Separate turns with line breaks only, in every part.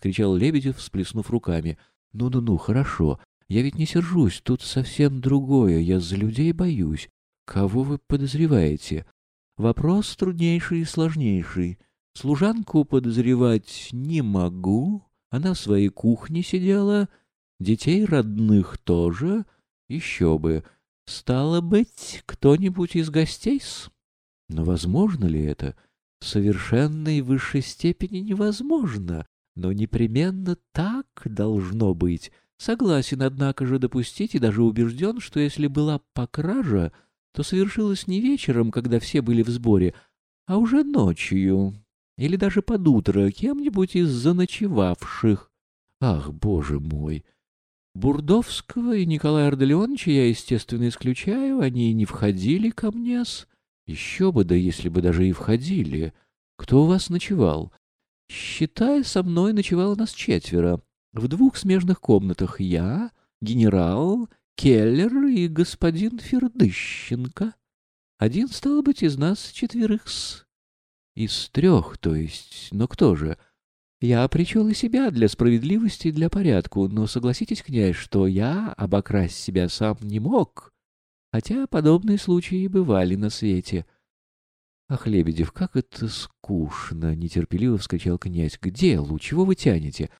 вскричал Лебедев, всплеснув руками. «Ну-ну-ну, хорошо. Я ведь не сержусь, тут совсем другое. Я за людей боюсь. Кого вы подозреваете? Вопрос труднейший и сложнейший. Служанку подозревать не могу. Она в своей кухне сидела. Детей родных тоже. Еще бы. Стало быть, кто-нибудь из гостей-с? Но возможно ли это? В совершенной высшей степени невозможно. Но непременно так должно быть. Согласен, однако же, допустить и даже убежден, что если была покража, то совершилась не вечером, когда все были в сборе, а уже ночью или даже под утро кем-нибудь из заночевавших. Ах, боже мой! Бурдовского и Николая Арделеоновича я, естественно, исключаю, они не входили ко мне с... Еще бы, да если бы даже и входили. Кто у вас ночевал? Считая, со мной ночевало нас четверо. В двух смежных комнатах я, генерал, Келлер и господин Фердыщенко. Один, стал быть, из нас четверых-с. Из трех, то есть. Но кто же? Я причел и себя для справедливости и для порядку, но согласитесь, князь, что я обокрасть себя сам не мог, хотя подобные случаи бывали на свете. «Ах, Лебедев, как это скучно!» — нетерпеливо вскричал князь. «К делу! Чего вы тянете?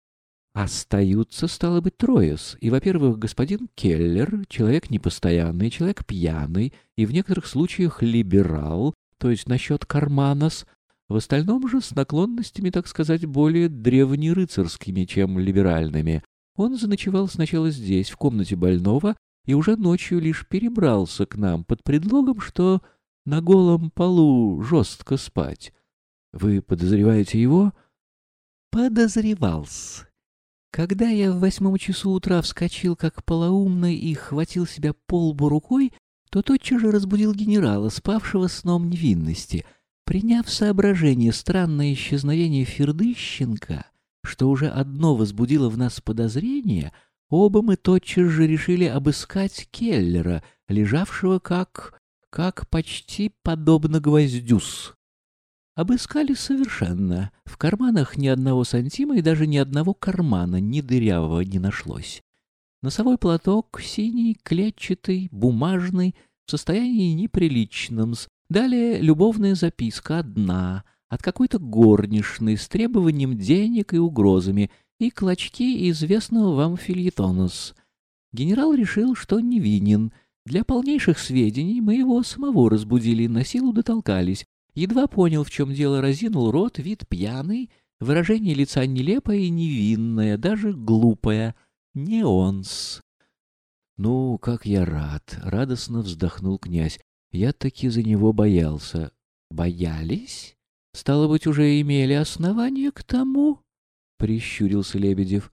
Остаются, стало быть, троес. И, во-первых, господин Келлер, человек непостоянный, человек пьяный и в некоторых случаях либерал, то есть насчет карманос, в остальном же с наклонностями, так сказать, более древнерыцарскими, чем либеральными. Он заночевал сначала здесь, в комнате больного, и уже ночью лишь перебрался к нам под предлогом, что на голом полу жестко спать. Вы подозреваете его? Подозревался. Когда я в восьмом часу утра вскочил как полоумный и хватил себя по лбу рукой, то тотчас же разбудил генерала, спавшего сном невинности. Приняв соображение странное исчезновение Фердыщенко, что уже одно возбудило в нас подозрение, оба мы тотчас же решили обыскать Келлера, лежавшего как... как почти подобно гвоздюс. Обыскали совершенно. В карманах ни одного сантима и даже ни одного кармана, ни дырявого не нашлось. Носовой платок синий, клетчатый, бумажный, в состоянии неприличном. Далее любовная записка одна, от какой-то горничной с требованием денег и угрозами, и клочки известного вам фильетонос. Генерал решил, что невинен. Для полнейших сведений мы его самого разбудили, на силу дотолкались, Едва понял, в чем дело, разинул рот, вид пьяный, выражение лица нелепое и невинное, даже глупое. Не он-с. «Ну, как я рад!» — радостно вздохнул князь. «Я таки за него боялся». «Боялись? Стало быть, уже имели основания к тому?» — прищурился Лебедев.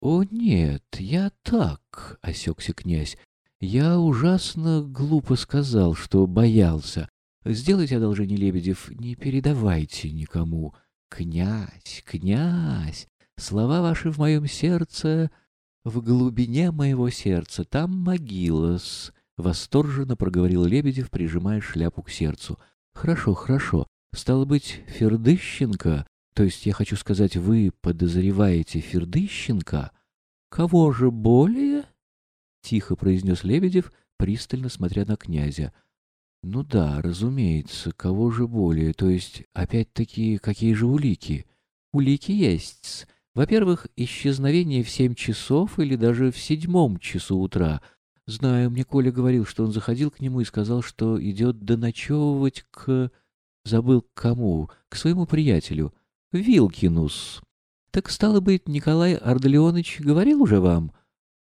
«О, нет, я так!» — осекся князь. «Я ужасно глупо сказал, что боялся. Сделайте одолжение, Лебедев, не передавайте никому. Князь, князь, слова ваши в моем сердце, в глубине моего сердца, там могила-с, — восторженно проговорил Лебедев, прижимая шляпу к сердцу. Хорошо, хорошо. Стало быть, Фердыщенко, то есть, я хочу сказать, вы подозреваете Фердыщенко? Кого же более? — тихо произнес Лебедев, пристально смотря на князя. Ну да, разумеется, кого же более, то есть, опять-таки, какие же улики? Улики есть. Во-первых, исчезновение в семь часов или даже в седьмом часу утра. Знаю, мне Коля говорил, что он заходил к нему и сказал, что идет доночевывать к... Забыл к кому? К своему приятелю. Вилкинус. Так, стало быть, Николай Арделеонович говорил уже вам?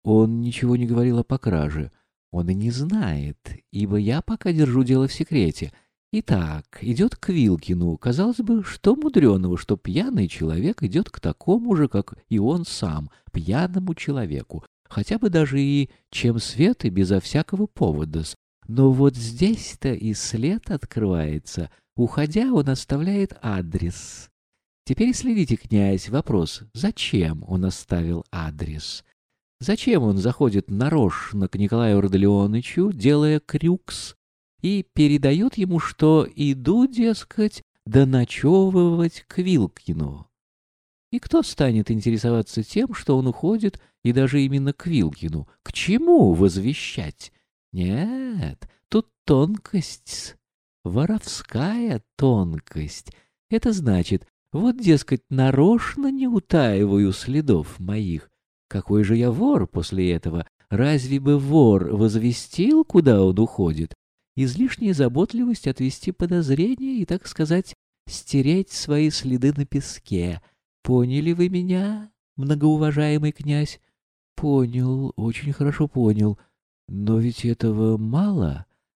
Он ничего не говорил о покраже. Он и не знает, ибо я пока держу дело в секрете. Итак, идет к Вилкину. Казалось бы, что мудреного, что пьяный человек идет к такому же, как и он сам, пьяному человеку, хотя бы даже и чем свет и безо всякого повода. Но вот здесь-то и след открывается. Уходя, он оставляет адрес. Теперь следите, князь, вопрос, зачем он оставил адрес? Зачем он заходит нарочно к Николаю Родолеоновичу, делая крюкс, и передает ему, что иду, дескать, доночевывать к Вилкину? И кто станет интересоваться тем, что он уходит, и даже именно к Вилкину? К чему возвещать? Нет, тут тонкость, воровская тонкость. Это значит, вот, дескать, нарочно не утаиваю следов моих. Какой же я вор после этого? Разве бы вор возвестил, куда он уходит? Излишняя заботливость отвести подозрения и, так сказать, стереть свои следы на песке. Поняли вы меня, многоуважаемый князь? Понял, очень хорошо понял. Но ведь этого мало.